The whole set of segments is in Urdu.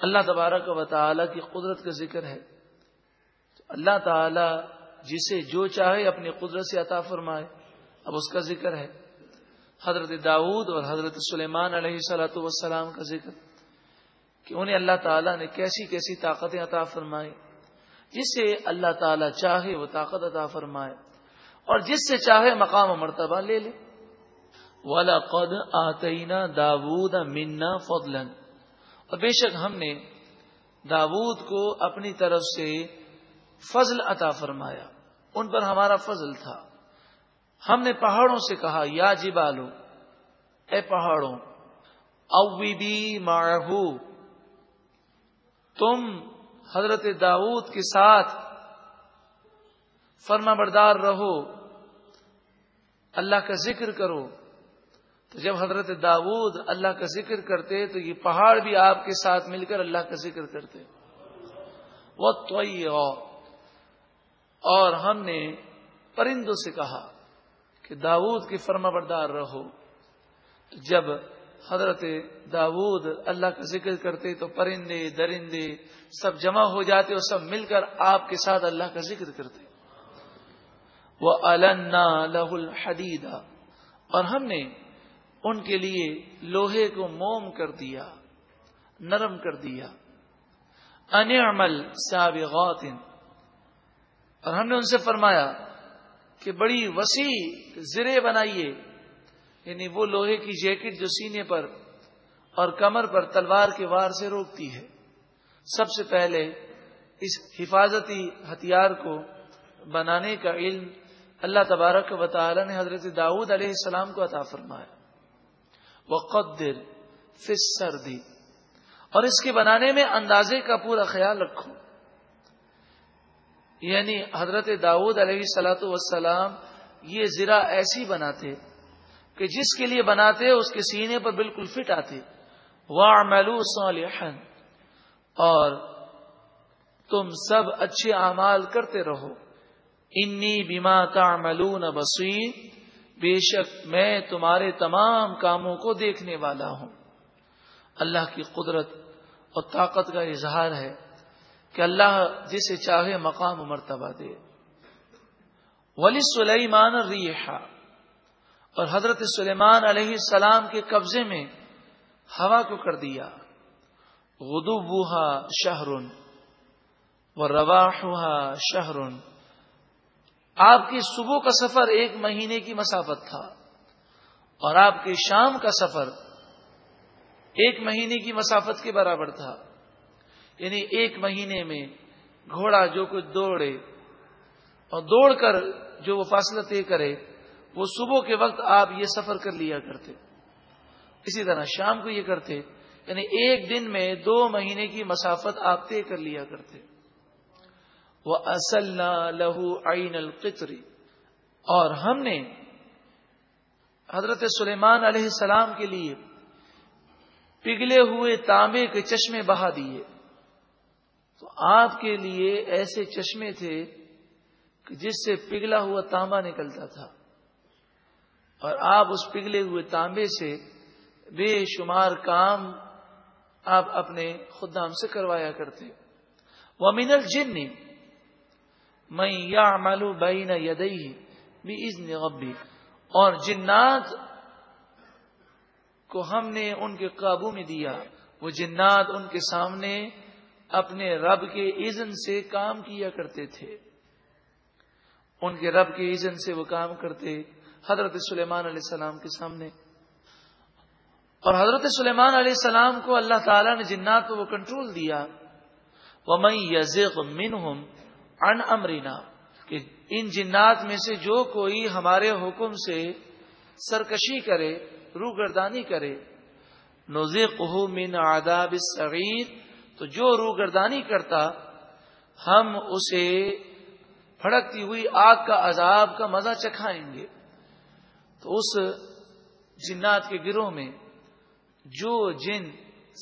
اللہ تبارک و تعالی کی قدرت کا ذکر ہے۔ اللہ تعالی جسے جو چاہے اپنی قدرت سے عطا فرمائے۔ اب اس کا ذکر ہے۔ حضرت داود اور حضرت سلیمان علیہ صلاۃ والسلام کا ذکر۔ کہ انہیں اللہ تعالیٰ نے کیسی کیسی طاقتیں عطا فرمائی جسے اللہ تعالیٰ چاہے وہ طاقت عطا فرمائے۔ اور جس سے چاہے مقام و مرتبہ لے لے۔ والا قد آتینا داود منا فضلن اور بے شک ہم نے داود کو اپنی طرف سے فضل عطا فرمایا۔ ان پر ہمارا فضل تھا۔ ہم نے پہاڑوں سے کہا، یا جبالو، اے پہاڑوں اوی بی مارہو تم حضرت داود کے ساتھ فرما بردار رہو۔ اللہ کا ذکر کرو۔ تو جب حضرت داود اللہ کا ذکر کرتے تو یہ پہاڑ بھی آپ کے ساتھ مل کر اللہ کا ذکر کرتے۔ وہ تو اور ہم نے پرندوں سے کہا کہ داود کی فرما بردار رہو جب حضرت داود اللہ کا ذکر کرتے تو پرندے، درندے سب جمع ہو جاتے اور سب مل کر آپ کے ساتھ اللہ کا ذکر کرتے۔ وہ النا لہ الحدیدہ۔ اور ہم نے ان کے لیے لوہے کو موم کر دیا، نرم کر دیا۔ ان عمل سابغات اور ہم نے ان سے فرمایا کہ بڑی وسیع زرے بنائیے یعنی وہ لوہے کی جیکٹ جو سینے پر اور کمر پر تلوار کے وار سے روکتی ہے۔ سب سے پہلے اس حفاظتی ہتھیار کو بنانے کا علم اللہ تبارک و تعالی نے حضرت داؤد علیہ السلام کو عطا فرمایا۔ وہ قدر فس سردی اور اس کے بنانے میں اندازے کا پورا خیال رکھو. یعنی حضرت داود علیہ سلاۃ وسلام یہ زرا ایسی بناتے کہ جس کے لیے بناتے اس کے سینے پر بالکل فٹ آتے. واہ میلو اور تم سب اچھے اعمال کرتے رہو. انی بیما کا ملون بصیر بے شک میں تمہارے تمام کاموں کو دیکھنے والا ہوں۔ اللہ کی قدرت اور طاقت کا اظہار ہے کہ اللہ جسے چاہے مقام و مرتبہ دے۔ ولی سلیمان ریحا اور حضرت سلیمان علیہ السلام کے قبضے میں ہوا کو کر دیا۔ غدو بوہا شہرن و رواحا شہرن آپ کی صبح کا سفر ایک مہینے کی مسافت تھا اور آپ کے شام کا سفر ایک مہینے کی مسافت کے برابر تھا۔ یعنی ایک مہینے میں گھوڑا جو کچھ دوڑے اور دوڑ کر جو وہ فاصلہ طے کرے، وہ صبح کے وقت آپ یہ سفر کر لیا کرتے۔ اسی طرح شام کو یہ کرتے یعنی ایک دن میں دو مہینے کی مسافت آپ طے کر لیا کرتے۔ وہ اصل لہو عین القطری اور ہم نے حضرت سلیمان علیہ السلام کے لیے پگھلے ہوئے تانبے کے چشمے بہا دیے۔ تو آپ کے لیے ایسے چشمے تھے کہ جس سے پگھلا ہوا تانبا نکلتا تھا۔ اور آپ اس پگھلے ہوئے تانبے سے بے شمار کام آپ اپنے خدام سے کروایا کرتے۔ وہ منل جن میں یا مالو بائی نہ یدئی اور جنات کو ہم نے ان کے قابو میں دیا۔ وہ جنات ان کے سامنے اپنے رب کے عزن سے کام کیا کرتے تھے۔ ان کے رب کے عزن سے وہ کام کرتے حضرت سلیمان علیہ السلام کے سامنے۔ اور حضرت سلیمان علیہ السلام کو اللہ تعالیٰ نے جنات کو وہ کنٹرول دیا۔ وہ ان امرینا کہ ان جنات میں سے جو کوئی ہمارے حکم سے سرکشی کرے، روگردانی کرے نوزے من آداب صغیر تو جو روگردانی کرتا، ہم اسے پھڑکتی ہوئی آگ کا عذاب کا مزہ چکھائیں گے۔ تو اس جنات کے گروہ میں جو جن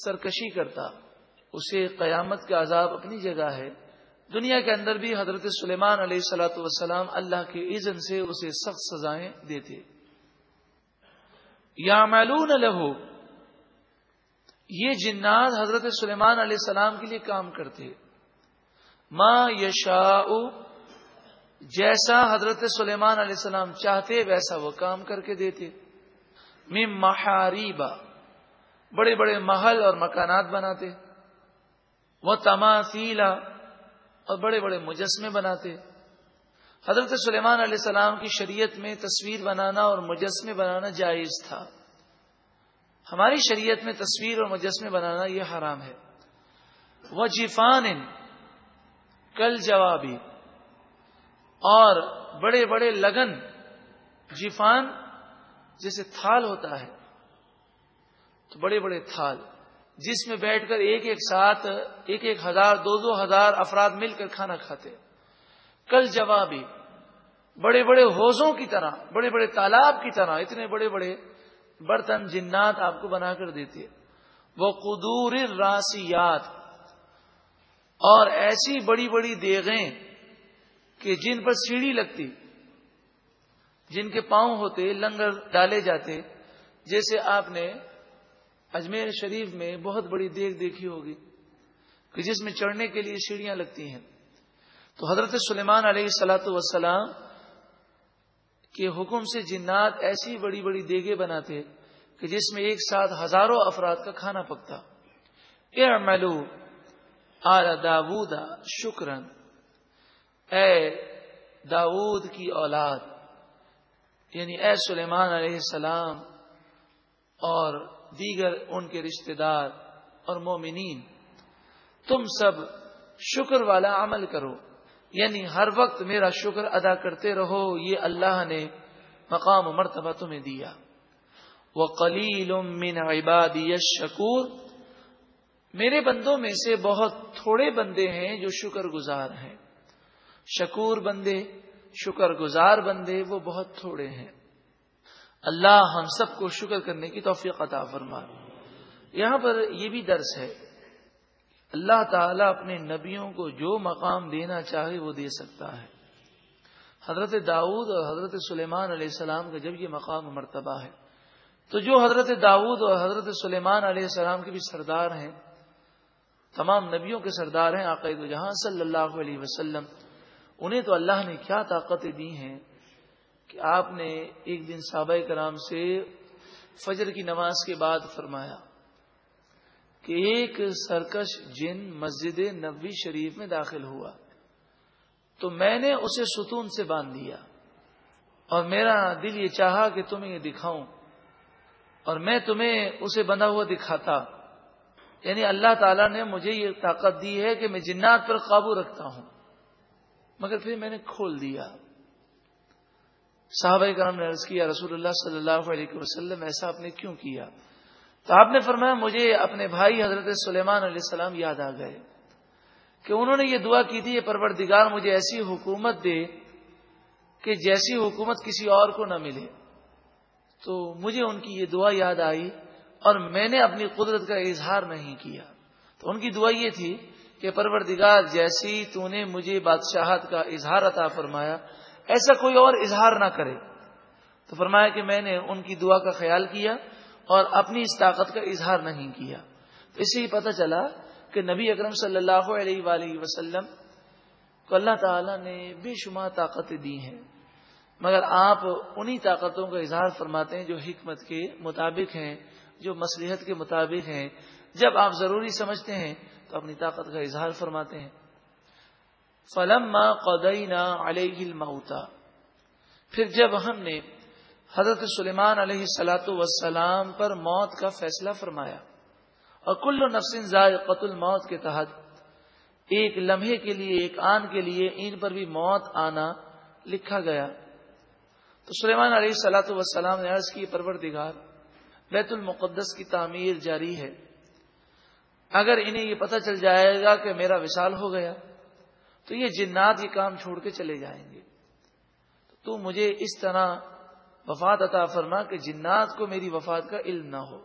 سرکشی کرتا، اسے قیامت کا عذاب اپنی جگہ ہے۔ دنیا کے اندر بھی حضرت سلیمان علیہ السلاۃ والسلام اللہ کے عزن سے اسے سخت سزائیں دیتے۔ یا معلوم لہو، یہ جنات حضرت سلیمان علیہ السلام کے لیے کام کرتے۔ ماں یشا جیسا حضرت سلیمان علیہ السلام چاہتے، ویسا وہ کام کر کے دیتے۔ مم محاریبا، بڑے بڑے محل اور مکانات بناتے۔ وہ تماثیلا اور بڑے بڑے مجسمے بناتے۔ حضرت سلیمان علیہ السلام کی شریعت میں تصویر بنانا اور مجسمے بنانا جائز تھا۔ ہماری شریعت میں تصویر اور مجسمے بنانا یہ حرام ہے۔ وہ جیفان کل جوابی۔ اور بڑے بڑے لگن جیفان جیسے تھال ہوتا ہے۔ تو بڑے بڑے تھال۔ جس میں بیٹھ کر ایک ایک ساتھ، ایک ایک ہزار، دو دو ہزار افراد مل کر کھانا کھاتے کل جوابی، بڑے بڑے حوضوں کی طرح، بڑے بڑے تالاب کی طرح، اتنے بڑے بڑے برتن جنات آپ کو بنا کر دیتی ہے وہ قدور راسیات اور ایسی بڑی بڑی دیغیں کہ جن پر سیڑھی لگتی، جن کے پاؤں ہوتے، لنگر ڈالے جاتے، جیسے آپ نے اجمیر شریف میں بہت بڑی دیکھ دیکھی ہوگی کہ جس میں چڑھنے کے لیے سیڑھیاں لگتی ہیں۔ تو حضرت سلیمان علیہ السلاۃ وسلام کے حکم سے جنات ایسی بڑی بڑی دیگے بناتے کہ جس میں ایک ساتھ ہزاروں افراد کا کھانا پکتا۔ اے ملو آر داود شکرن اے داود کی اولاد یعنی اے سلیمان علیہ السلام اور دیگر ان کے رشتہ دار اور مومنین۔ تم سب شکر والا عمل کرو یعنی ہر وقت میرا شکر ادا کرتے رہو، یہ اللہ نے مقام و مرتبہ تمہیں دیا۔ وہ کلیل عبادی شکور میرے بندوں میں سے بہت تھوڑے بندے ہیں جو شکر گزار ہیں۔ شکور بندے، شکر گزار بندے وہ بہت تھوڑے ہیں۔ اللہ ہم سب کو شکر کرنے کی توفیق عطا فرما یہاں پر یہ بھی درس ہے۔ اللہ تعالیٰ اپنے نبیوں کو جو مقام دینا چاہے وہ دے سکتا ہے۔ حضرت داؤد اور حضرت سلیمان علیہ السلام کا جب یہ مقام مرتبہ ہے۔ تو جو حضرت داؤد اور حضرت سلیمان علیہ السلام کے بھی سردار ہیں، تمام نبیوں کے سردار ہیں عقید جہاں صلی اللہ علیہ وسلم، انہیں تو اللہ نے کیا طاقتیں دی ہیں۔ کہ آپ نے ایک دن صحابہ کرام سے فجر کی نماز کے بعد فرمایا کہ ایک سرکش جن مسجد نبوی شریف میں داخل ہوا تو میں نے اسے ستون سے باندھ دیا اور میرا دل یہ چاہا کہ تمہیں یہ دکھاؤں اور میں تمہیں اسے بندھا ہوا دکھاتا یعنی اللہ تعالیٰ نے مجھے یہ طاقت دی ہے کہ میں جنات پر قابو رکھتا ہوں مگر پھر میں نے کھول دیا صحابہ کرام نے عرض کیا، رسول اللہ صلی اللہ علیہ وسلم، ایسا آپ نے کیوں کیا؟ تو آپ نے فرمایا، مجھے اپنے بھائی حضرت سلیمان علیہ السلام یاد آ گئے کہ انہوں نے یہ دعا کی تھی، یہ پروردگار مجھے ایسی حکومت دے کہ جیسی حکومت کسی اور کو نہ ملے۔ تو مجھے ان کی یہ دعا یاد آئی اور میں نے اپنی قدرت کا اظہار نہیں کیا۔ تو ان کی دعا یہ تھی کہ پروردگار، جیسی تو نے مجھے بادشاہت کا اظہار عطا فرمایا ایسا کوئی اور اظہار نہ کرے۔ تو فرمایا کہ میں نے ان کی دعا کا خیال کیا اور اپنی اس طاقت کا اظہار نہیں کیا۔ تو اس سے یہ پتہ چلا کہ نبی اکرم صلی اللہ علیہ وآلہ وسلم کو اللہ تعالی نے بے شمار طاقتیں دی ہیں۔ مگر آپ انہی طاقتوں کا اظہار فرماتے ہیں جو حکمت کے مطابق ہیں، جو مصلیحت کے مطابق ہیں۔ جب آپ ضروری سمجھتے ہیں تو اپنی طاقت کا اظہار فرماتے ہیں۔ فلم قدینا علیہ الموتا پھر جب ہم نے حضرت سلیمان علیہ سلاۃ وسلام پر موت کا فیصلہ فرمایا، اور کل نفسن ذائقت الموت کے تحت ایک لمحے کے لیے، ایک آن کے لیے ان پر بھی موت آنا لکھا گیا۔ تو سلیمان علیہ سلاۃ وسلام نے عرض کی، پروردگار، بیت المقدس کی تعمیر جاری ہے۔ اگر انہیں یہ پتہ چل جائے گا کہ میرا وشال ہو گیا تو یہ جنات یہ کام چھوڑ کے چلے جائیں گے۔ تو مجھے اس طرح وفات عطا فرما کہ جنات کو میری وفات کا علم نہ ہو۔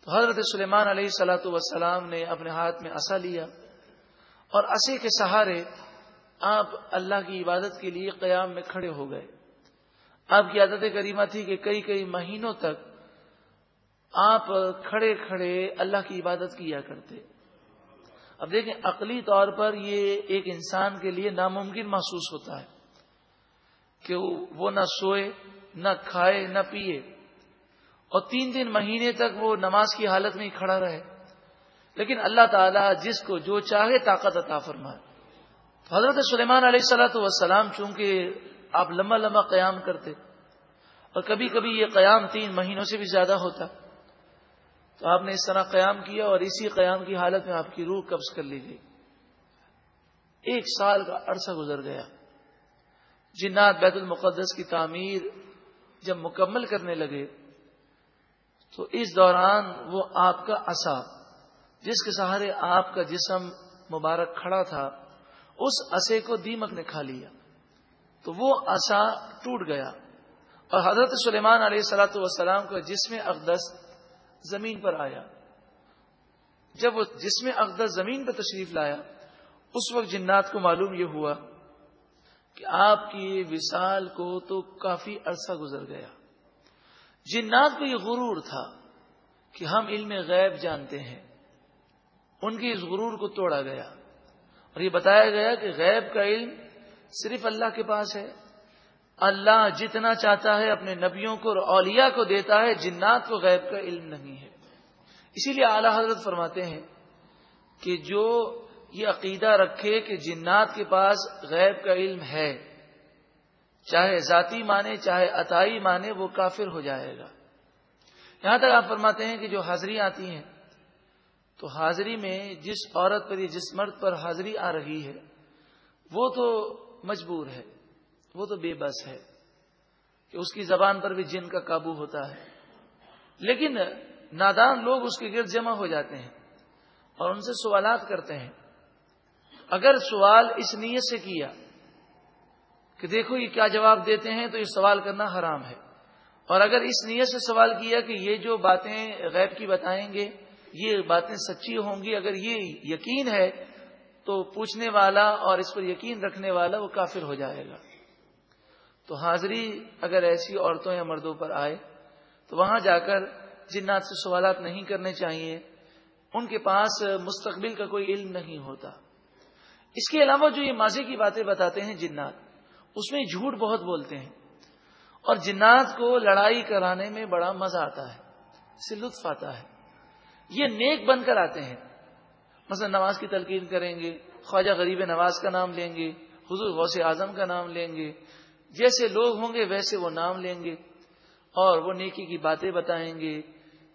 تو حضرت سلیمان علیہ سلاۃ وسلام نے اپنے ہاتھ میں اصا لیا اور اسے کے سہارے آپ اللہ کی عبادت کے لیے قیام میں کھڑے ہو گئے۔ آپ کی عادت کریمہ تھی کہ کئی کئی مہینوں تک آپ کھڑے کھڑے اللہ کی عبادت کیا کرتے۔ اب دیکھیں، عقلی طور پر یہ ایک انسان کے لیے ناممکن محسوس ہوتا ہے کہ وہ نہ سوئے، نہ کھائے، نہ پیے۔ اور تین تین مہینے تک وہ نماز کی حالت میں ہی کھڑا رہے۔ لیکن اللہ تعالیٰ جس کو جو چاہے طاقت عطا فرمائے۔ حضرت سلیمان علیہ السلاۃ وسلام چونکہ آپ لمبا لمبا قیام کرتے، اور کبھی کبھی یہ قیام تین مہینوں سے بھی زیادہ ہوتا۔ تو آپ نے اس طرح قیام کیا اور اسی قیام کی حالت میں آپ کی روح قبض کر لی گئی۔ ایک سال کا عرصہ گزر گیا۔ جنات بیت المقدس کی تعمیر جب مکمل کرنے لگے، تو اس دوران وہ آپ کا اصا جس کے سہارے آپ کا جسم مبارک کھڑا تھا، اس اسے کو دیمک نے کھا لیا۔ تو وہ اصا ٹوٹ گیا۔ اور حضرت سلیمان علیہ سلاۃ والسلام کا جسم اقدس زمین پر آیا۔ جب وہ جسم اقدس زمین پر تشریف لایا، اس وقت جنات کو معلوم یہ ہوا کہ آپ کی وصال کو تو کافی عرصہ گزر گیا۔ جنات کو یہ غرور تھا کہ ہم علم غیب جانتے ہیں۔ ان کے اس غرور کو توڑا گیا۔ اور یہ بتایا گیا کہ غیب کا علم صرف اللہ کے پاس ہے۔ اللہ جتنا چاہتا ہے اپنے نبیوں کو اور اولیاء کو دیتا ہے، جنات کو غیب کا علم نہیں ہے۔ اسی لیے اعلی حضرت فرماتے ہیں کہ جو یہ عقیدہ رکھے کہ جنات کے پاس غیب کا علم ہے، چاہے ذاتی مانے چاہے عطائی مانے وہ کافر ہو جائے گا۔ یہاں تک آپ فرماتے ہیں کہ جو حاضری آتی ہیں، تو حاضری میں جس عورت پر یا جس مرد پر حاضری آ رہی ہے، وہ تو مجبور ہے۔ وہ تو بے بس ہے کہ اس کی زبان پر بھی جن کا قابو ہوتا ہے۔ لیکن نادان لوگ اس کے گرد جمع ہو جاتے ہیں اور ان سے سوالات کرتے ہیں۔ اگر سوال اس نیت سے کیا کہ دیکھو یہ کیا جواب دیتے ہیں تو یہ سوال کرنا حرام ہے۔ اور اگر اس نیت سے سوال کیا کہ یہ جو باتیں غیب کی بتائیں گے، یہ باتیں سچی ہوں گی، اگر یہ یقین ہے تو پوچھنے والا اور اس پر یقین رکھنے والا وہ کافر ہو جائے گا۔ تو حاضری اگر ایسی عورتوں یا مردوں پر آئے، تو وہاں جا کر جنات سے سوالات نہیں کرنے چاہیے۔ ان کے پاس مستقبل کا کوئی علم نہیں ہوتا۔ اس کے علاوہ جو یہ ماضی کی باتیں بتاتے ہیں جنات، اس میں جھوٹ بہت بولتے ہیں۔ اور جنات کو لڑائی کرانے میں بڑا مزہ آتا ہے سے لطف آتا ہے۔ یہ نیک بن کر آتے ہیں۔ مثلا نماز کی تلقین کریں گے، خواجہ غریب نواز کا نام لیں گے، حضور غوث اعظم کا نام لیں گے۔ جیسے لوگ ہوں گے ویسے وہ نام لیں گے اور وہ نیکی کی باتیں بتائیں گے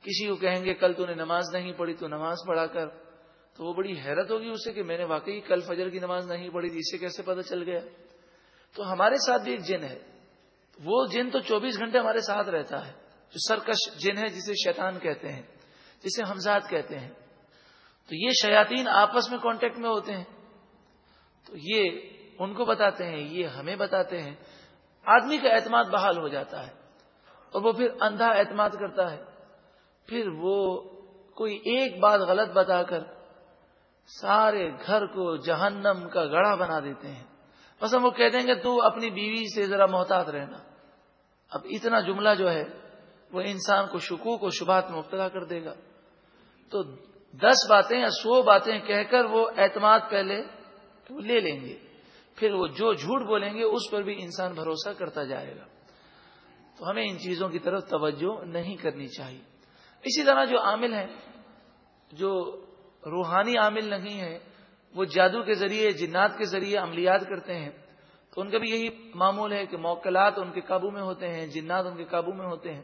کسی کو کہیں گے کل تو نے نماز نہیں پڑھی تو نماز پڑھا کر تو وہ بڑی حیرت ہوگی اسے کہ میں نے واقعی کل فجر کی نماز نہیں پڑھی تھی، اسے کیسے پتہ چل گیا؟ تو ہمارے ساتھ بھی ایک جن ہے۔ وہ جن تو چوبیس گھنٹے ہمارے ساتھ رہتا ہے۔ جو سرکش جن ہے جسے شیطان کہتے ہیں، جسے حمزاد کہتے ہیں۔ تو یہ شیاطین آپس میں کانٹیکٹ میں ہوتے ہیں۔ تو یہ ان کو بتاتے ہیں، یہ ہمیں بتاتے ہیں۔ آدمی کا اعتماد بحال ہو جاتا ہے اور وہ پھر اندھا اعتماد کرتا ہے۔ پھر وہ کوئی ایک بات غلط بتا کر سارے گھر کو جہنم کا گڑھا بنا دیتے ہیں۔ بس ہم وہ کہہ دیں گے، تو اپنی بیوی سے ذرا محتاط رہنا۔ اب اتنا جملہ جو ہے، وہ انسان کو شکو کو شبہات میں مبتلا کر دے گا۔ تو دس باتیں یا سو باتیں کہہ کر وہ اعتماد پہلے وہ لے لیں گے۔ پھر وہ جو جھوٹ بولیں گے اس پر بھی انسان بھروسہ کرتا جائے گا۔ تو ہمیں ان چیزوں کی طرف توجہ نہیں کرنی چاہیے۔ اسی طرح جو عامل ہیں، جو روحانی عامل نہیں ہے وہ جادو کے ذریعے، جنات کے ذریعے عملیات کرتے ہیں۔ تو ان کا بھی یہی معمول ہے کہ موکلات ان کے قابو میں ہوتے ہیں، جنات ان کے قابو میں ہوتے ہیں۔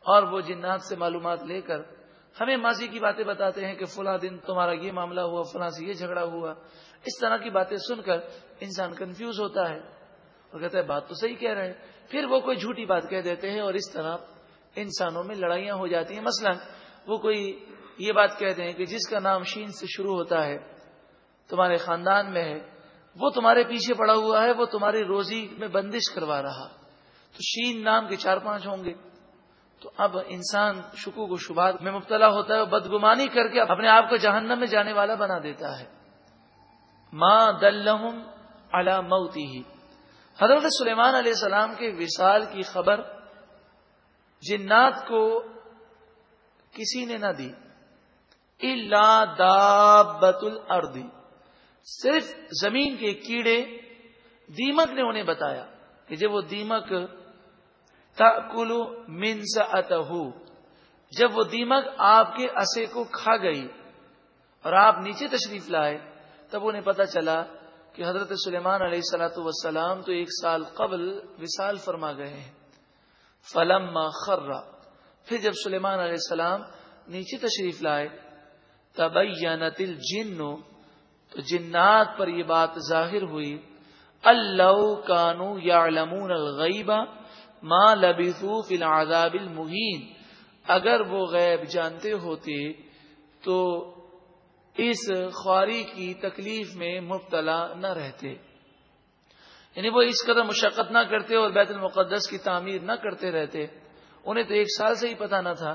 اور وہ جنات سے معلومات لے کر ہمیں ماضی کی باتیں بتاتے ہیں کہ فلاں دن تمہارا یہ معاملہ ہوا، فلاں سے یہ جھگڑا ہوا۔ اس طرح کی باتیں سن کر انسان کنفیوز ہوتا ہے اور کہتا ہے، بات تو صحیح کہہ رہے ہیں۔ پھر وہ کوئی جھوٹی بات کہہ دیتے ہیں اور اس طرح انسانوں میں لڑائیاں ہو جاتی ہیں۔ مثلا وہ کوئی یہ بات کہتے ہیں کہ جس کا نام شین سے شروع ہوتا ہے، تمہارے خاندان میں ہے، وہ تمہارے پیچھے پڑا ہوا ہے، وہ تمہاری روزی میں بندش کروا رہا۔ تو شین نام کے چار پانچ ہوں گے۔ تو اب انسان شکو کو شبہات میں مبتلا ہوتا ہے بدگمانی کر کے اپنے آپ کو جہنم میں جانے والا بنا دیتا ہے۔ ماں دلہم علا موتی ہی حضرت سلیمان علیہ السلام کے وصال کی خبر جنات کو کسی نے نہ دی۔ اللہ دابت الردی صرف زمین کے کیڑے، دیمک نے انہیں بتایا کہ جب وہ دیمک تلو منس ات جب وہ دیمک آپ کے اسے کو کھا گئی اور آپ نیچے تشریف لائے، تب انہیں پتا چلا کہ حضرت سلیمان علیہ السلاۃ وسلام تو ایک سال قبل وصال فرما گئے ہیں۔ فلم خرا پھر جب سلیمان علیہ السلام نیچے تشریف لائے تب الجن، تو جنات پر یہ بات ظاہر ہوئی، اللہ کانو یا الغیبہ ماں لبیثو فی العذاب المہین اگر وہ غیب جانتے ہوتے تو اس خواری کی تکلیف میں مبتلا نہ رہتے۔ یعنی وہ اس قدر مشقت نہ کرتے اور بیت المقدس کی تعمیر نہ کرتے رہتے۔ انہیں تو ایک سال سے ہی پتا نہ تھا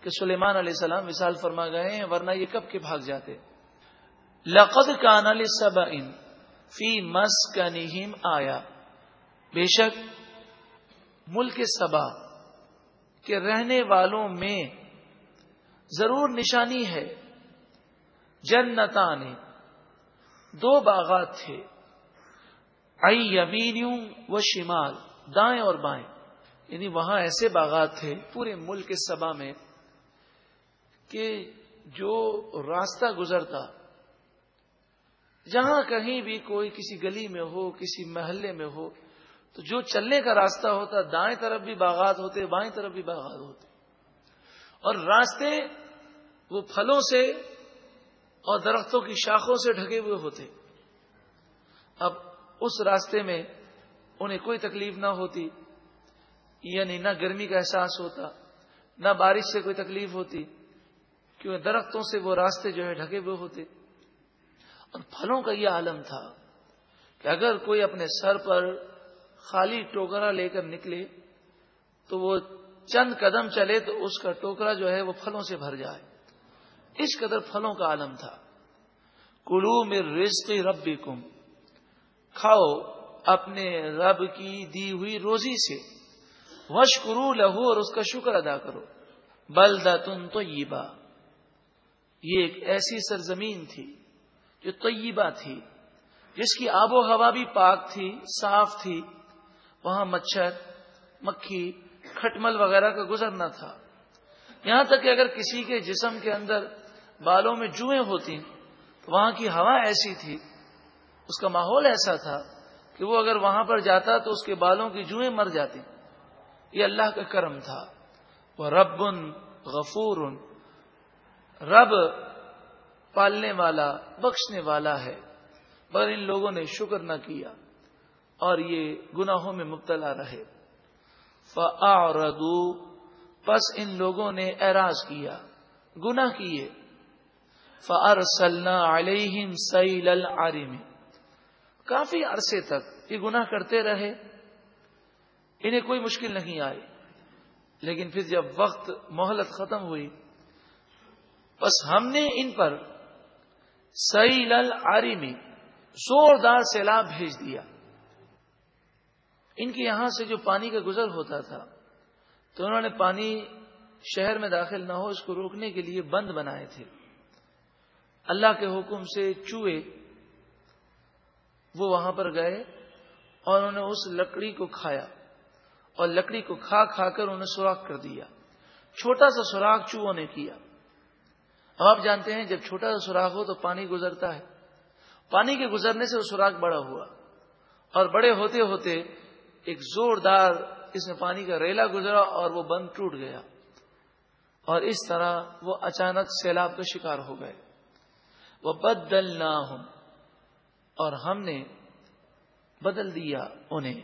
کہ سلیمان علیہ السلام وصال فرما گئے ہیں، ورنہ یہ کب کے بھاگ جاتے۔ لقد کان علی سب فی مس آیا بے شک ملک سبا کے رہنے والوں میں ضرور نشانی ہے۔ جنتا نے دو باغات تھے۔ ائی یمینیوں و شمال، دائیں اور بائیں۔ یعنی وہاں ایسے باغات تھے پورے ملک کے سبا میں کہ جو راستہ گزرتا، جہاں کہیں بھی کوئی کسی گلی میں ہو، کسی محلے میں ہو تو جو چلنے کا راستہ ہوتا، دائیں طرف بھی باغات ہوتے، بائیں طرف بھی باغات ہوتے۔ اور راستے وہ پھلوں سے اور درختوں کی شاخوں سے ڈھکے ہوئے ہوتے۔ اب اس راستے میں انہیں کوئی تکلیف نہ ہوتی یعنی نہ گرمی کا احساس ہوتا، نہ بارش سے کوئی تکلیف ہوتی، کیونکہ درختوں سے وہ راستے جو ہے ڈھکے ہوئے ہوتے۔ اور پھلوں کا یہ عالم تھا کہ اگر کوئی اپنے سر پر خالی ٹوکرا لے کر نکلے تو وہ چند قدم چلے تو اس کا ٹوکرا جو ہے وہ پھلوں سے بھر جائے۔ اس قدر پھلوں کا عالم تھا۔ کلو میں رزق رب کم کھاؤ اپنے رب کی دی ہوئی روزی سے۔ وش کرو لہو اور اس کا شکر ادا کرو۔ بلدا تن تو یہ ایک ایسی سرزمین تھی جو طیبہ تھی، جس کی آب و ہوا بھی پاک تھی، صاف تھی۔ وہاں مچھر، مکھی، کھٹمل وغیرہ کا گزرنا تھا۔ یہاں تک کہ اگر کسی کے جسم کے اندر بالوں میں جوئیں ہوتی، تو وہاں کی ہوا ایسی تھی۔ اس کا ماحول ایسا تھا کہ وہ اگر وہاں پر جاتا تو اس کے بالوں کی جوئیں مر جاتی۔ یہ اللہ کا کرم تھا۔ وہ رب غفور رب پالنے والا، بخشنے والا ہے۔ مگر ان لوگوں نے شکر نہ کیا۔ اور یہ گناہوں میں مبتلا رہے۔ فردو پس ان لوگوں نے اعراض کیا، گناہ کیے۔ فر سلنا علیہم سیل کافی عرصے تک یہ گناہ کرتے رہے۔ انہیں کوئی مشکل نہیں آئی۔ لیکن پھر جب وقت، مہلت ختم ہوئی بس ہم نے ان پر سیل العارمی زوردار سیلاب بھیج دیا۔ ان کے یہاں سے جو پانی کا گزر ہوتا تھا، تو انہوں نے پانی شہر میں داخل نہ ہو، اس کو روکنے کے لیے بند بنائے تھے۔ اللہ کے حکم سے چوئے وہ وہاں پر گئے اور انہوں نے اس لکڑی کو کھایا اور لکڑی کو کھا کھا کر انہوں نے سوراخ کر دیا۔ چھوٹا سا سوراخ چوہوں نے کیا۔ اب آپ جانتے ہیں، جب چھوٹا سا سوراخ ہو تو پانی گزرتا ہے۔ پانی کے گزرنے سے وہ سوراخ بڑا ہوا اور بڑے ہوتے ہوتے ایک زوردار اس میں پانی کا ریلا گزرا اور وہ بند ٹوٹ گیا۔ اور اس طرح وہ اچانک سیلاب کا شکار ہو گئے۔ وہ بدل نہ اور ہم نے بدل دیا انہیں۔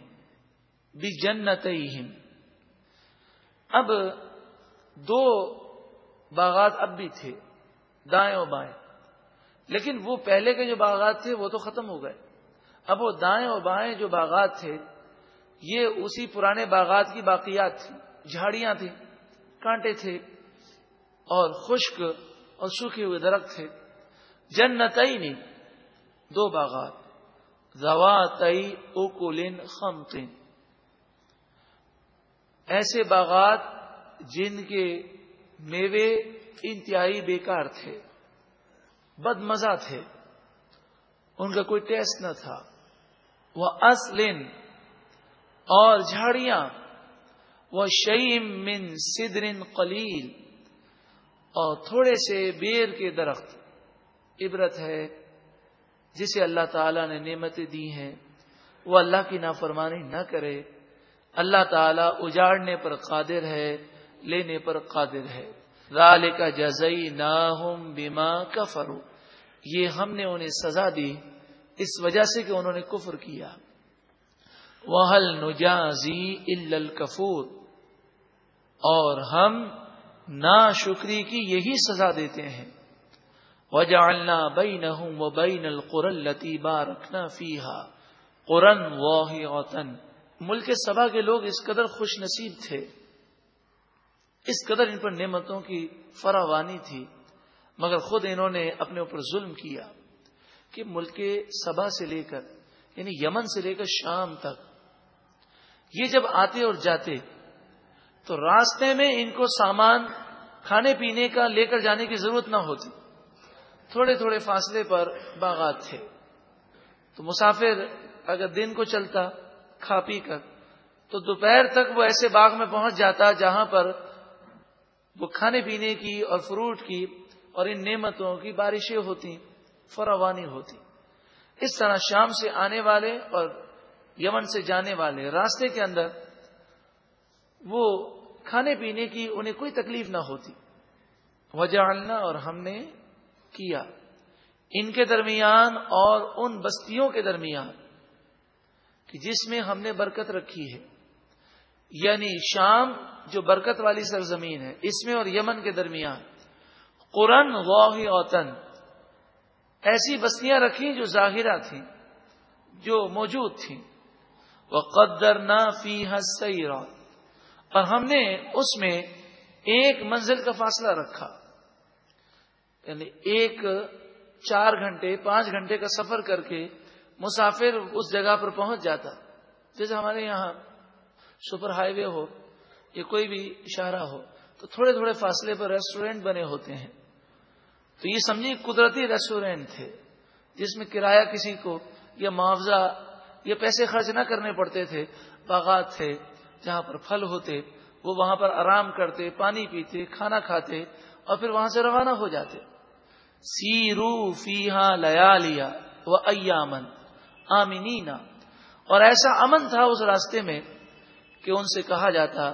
بھی جنت اب دو باغات اب بھی تھے، دائیں اور بائیں۔ لیکن وہ پہلے کے جو باغات تھے وہ تو ختم ہو گئے۔ اب وہ دائیں اور بائیں جو باغات تھے یہ اسی پرانے باغات کی باقیات تھی، جھاڑیاں تھیں، کانٹے تھے اور خشک اور سوکھے ہوئے درخت تھے۔ جنتئی نہیں دو باغات۔ زواتئی اوکولن خمتن۔ ایسے باغات جن کے میوے انتہائی بیکار تھے بد مزہ تھے۔ ان کا کوئی ٹیسٹ نہ تھا۔ وہ اسلن اور جھاڑیاں۔ وہ شعیم من سدرن قلیل اور تھوڑے سے بیر کے درخت۔ عبرت ہے، جسے اللہ تعالی نے نعمتیں دی ہیں۔ وہ اللہ کی نافرمانی نہ کرے۔ اللہ تعالی اجاڑنے پر قادر ہے، لینے پر قادر ہے۔ رال کا جزئی نہ بیما کا فرو یہ ہم نے انہیں سزا دی، اس وجہ سے کہ انہوں نے کفر کیا۔ وحل نجازی الکفور اور ہم نا شکری کی یہی سزا دیتے ہیں۔ وجعلنا بینہم و بین القرى التي بارکنا فیہا قرن واہی ملک سبا کے لوگ اس قدر خوش نصیب تھے۔ اس قدر ان پر نعمتوں کی فراوانی تھی۔ مگر خود انہوں نے اپنے اوپر ظلم کیا کہ ملک سبا سے لے کر یعنی یمن سے لے کر شام تک یہ جب آتے اور جاتے، تو راستے میں ان کو سامان کھانے پینے کا لے کر جانے کی ضرورت نہ ہوتی۔ تھوڑے تھوڑے فاصلے پر باغات تھے۔ تو مسافر اگر دن کو چلتا، کھا پی کر، تو دوپہر تک وہ ایسے باغ میں پہنچ جاتا جہاں پر وہ کھانے پینے کی اور فروٹ کی اور ان نعمتوں کی بارشیں ہوتی فراوانی ہوتی اس طرح شام سے آنے والے اور یمن سے جانے والے راستے کے اندر وہ کھانے پینے کی انہیں کوئی تکلیف نہ ہوتی۔ وجہ اور ہم نے کیا۔ ان کے درمیان اور ان بستیوں کے درمیان کہ جس میں ہم نے برکت رکھی ہے۔ یعنی شام جو برکت والی سرزمین ہے، اس میں اور یمن کے درمیان۔ قرن واہ اوتن ایسی بستیاں رکھی جو ظاہرہ تھیں، جو موجود تھیں۔ وہ قدر نہ فی اور ہم نے اس میں ایک منزل کا فاصلہ رکھا۔ یعنی ایک چار گھنٹے، پانچ گھنٹے کا سفر کر کے مسافر اس جگہ پر پہنچ جاتا۔ جیسے ہمارے یہاں سپر ہائی وے ہو یا کوئی بھی اشارہ ہو، تو تھوڑے تھوڑے فاصلے پر ریسٹورینٹ بنے ہوتے ہیں۔ تو یہ سمجھیے قدرتی ریسٹورینٹ تھے، جس میں کرایہ کسی کو یا معاوضہ یا پیسے خرچ نہ کرنے پڑتے تھے، باغات تھے، جہاں پر پھل ہوتے، وہ وہاں پر آرام کرتے، پانی پیتے، کھانا کھاتے، اور پھر وہاں سے روانہ ہو جاتے۔ سیرو فیحا لیا لیا وہ ایامن آمینینا اور ایسا امن تھا اس راستے میں کہ ان سے کہا جاتا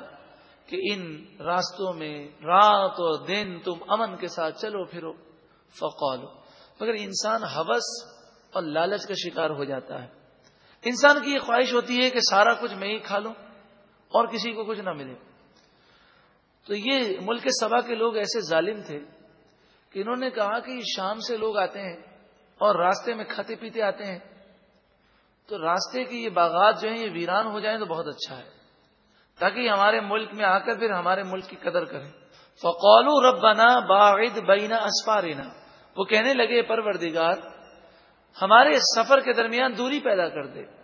کہ ان راستوں میں رات اور دن تم امن کے ساتھ چلو، پھرو فقولو مگر انسان حوث اور لالچ کا شکار ہو جاتا ہے۔ انسان کی یہ خواہش ہوتی ہے کہ سارا کچھ میں ہی کھا لوں اور کسی کو کچھ نہ ملے۔ تو یہ ملک سبا کے لوگ ایسے ظالم تھے کہ انہوں نے کہا کہ شام سے لوگ آتے ہیں اور راستے میں کھاتے پیتے آتے ہیں۔ تو راستے کے یہ باغات جو ہیں، یہ ویران ہو جائیں تو بہت اچھا ہے۔ تاکہ ہمارے ملک میں آ کر پھر ہمارے ملک کی قدر کریں۔ فقولو ربنا باعد بینا اسفارنا وہ کہنے لگے، پروردگار، ہمارے سفر کے درمیان دوری پیدا کر دے۔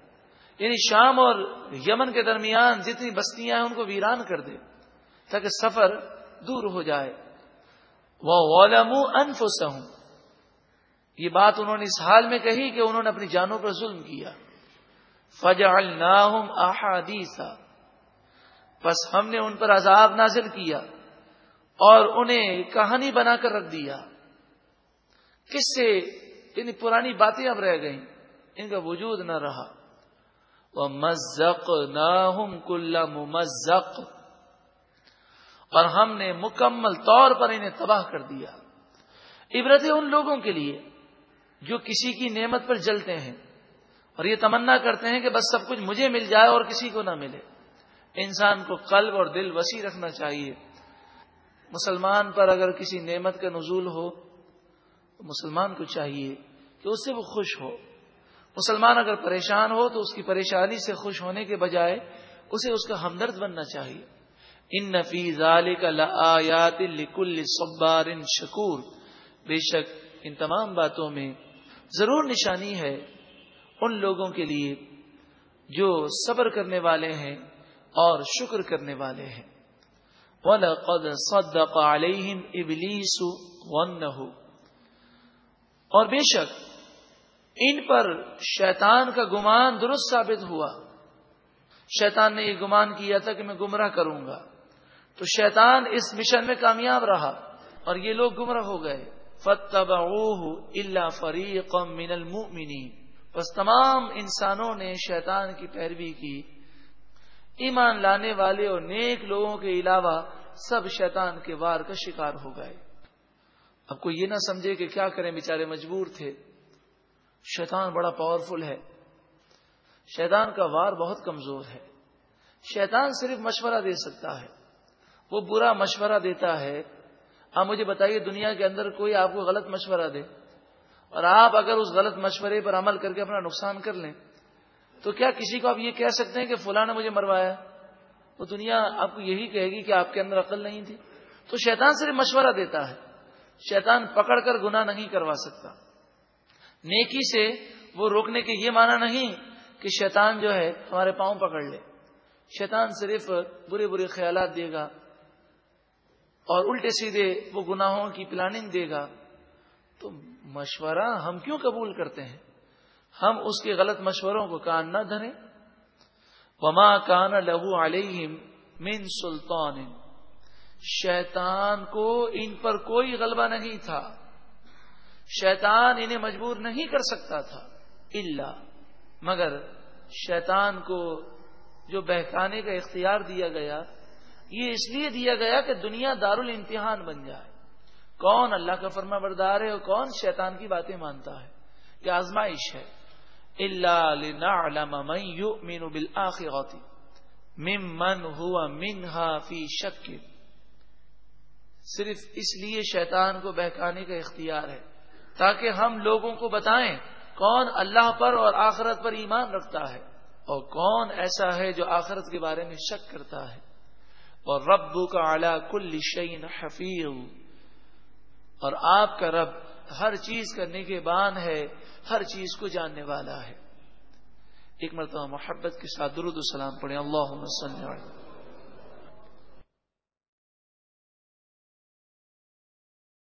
یعنی شام اور یمن کے درمیان جتنی بستیاں ہیں ان کو ویران کر دے تاکہ سفر دور ہو جائے۔ وہ غلام انف یہ بات انہوں نے اس حال میں کہی کہ انہوں نے اپنی جانوں پر ظلم کیا۔ فجا احادیثا بس ہم نے ان پر عذاب نازل کیا اور انہیں کہانی بنا کر رکھ دیا۔ کس سے؟ یعنی پرانی باتیں اب رہ گئیں۔ ان کا وجود نہ رہا۔ وہ مزق نہ کل اور ہم نے مکمل طور پر انہیں تباہ کر دیا۔ عبرت ان لوگوں کے لیے جو کسی کی نعمت پر جلتے ہیں۔ اور یہ تمنا کرتے ہیں کہ بس سب کچھ مجھے مل جائے اور کسی کو نہ ملے۔ انسان کو قلب اور دل وسیع رکھنا چاہیے۔ مسلمان پر اگر کسی نعمت کا نزول ہو تو مسلمان کو چاہیے کہ اس سے وہ خوش ہو۔ مسلمان اگر پریشان ہو تو اس کی پریشانی سے خوش ہونے کے بجائے اسے اس کا ہمدرد بننا چاہیے۔ ان نفیز علیات لکل صبار شکور۔ بے شک ان تمام باتوں میں ضرور نشانی ہے ان لوگوں کے لیے جو صبر کرنے والے ہیں اور شکر کرنے والے ہیں۔ وَلَقَدْ صَدَّقَ عَلَيْهِمْ إِبْلِيسُ غَنَّهُ اور بے شک ان پر شیطان کا گمان درست ثابت ہوا۔ شیطان نے یہ گمان کیا تھا کہ میں گمراہ کروں گا۔ تو شیطان اس مشن میں کامیاب رہا اور یہ لوگ گمراہ ہو گئے۔ فتب اللہ فریق من المؤمنین بس تمام انسانوں نے شیطان کی پیروی کی۔ ایمان لانے والے اور نیک لوگوں کے علاوہ سب شیطان کے وار کا شکار ہو گئے۔ اب کوئی یہ نہ سمجھے کہ کیا کریں بیچارے مجبور تھے۔ شیطان بڑا پاورفل ہے۔ شیطان کا وار بہت کمزور ہے۔ شیطان صرف مشورہ دے سکتا ہے۔ وہ برا مشورہ دیتا ہے۔ آپ مجھے بتائیے، دنیا کے اندر کوئی آپ کو غلط مشورہ دے؟ اور آپ اگر اس غلط مشورے پر عمل کر کے اپنا نقصان کر لیں، تو کیا کسی کو آپ یہ کہہ سکتے ہیں کہ فلاں نے مجھے مروایا؟ وہ دنیا آپ کو یہی کہے گی کہ آپ کے اندر عقل نہیں تھی۔ تو شیطان صرف مشورہ دیتا ہے۔ شیطان پکڑ کر گناہ نہیں کروا سکتا۔ نیکی سے وہ روکنے کے یہ معنی نہیں کہ شیطان جو ہے ہمارے پاؤں پکڑ لے۔ شیطان صرف برے برے خیالات دے گا اور الٹے سیدھے وہ گناہوں کی پلاننگ دے گا۔ تو مشورہ ہم کیوں قبول کرتے ہیں؟ ہم اس کے غلط مشوروں کو کان نہ دھریں۔ وما کان لہو علیہم من سلطان۔ شیطان کو ان پر کوئی غلبہ نہیں تھا۔ شیطان انہیں مجبور نہیں کر سکتا تھا اللہ مگر شیطان کو جو بہکانے کا اختیار دیا گیا، یہ اس لیے دیا گیا کہ دنیا دار الامتحان بن جائے۔ کون اللہ کا فرما بردار ہے اور کون شیطان کی باتیں مانتا ہے؟ یہ آزمائش ہے۔ اللہ مین بالآخرتی ممن ہوا منہا فی شک۔ صرف اس لیے شیطان کو بہکانے کا اختیار ہے۔ تاکہ ہم لوگوں کو بتائیں کون اللہ پر اور آخرت پر ایمان رکھتا ہے اور کون ایسا ہے جو آخرت کے بارے میں شک کرتا ہے۔ اور ربو کا اعلی کل شعین حفیظ۔ اور آپ کا رب ہر چیز کرنے کے بان ہے، ہر چیز کو جاننے والا ہے۔ ایک مرتبہ محبت کے ساتھ درود السلام پڑھیں۔ اللہ